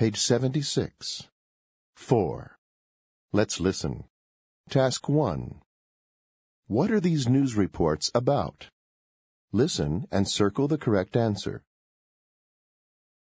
Page 76. 4. Let's listen. Task 1. What are these news reports about? Listen and circle the correct answer.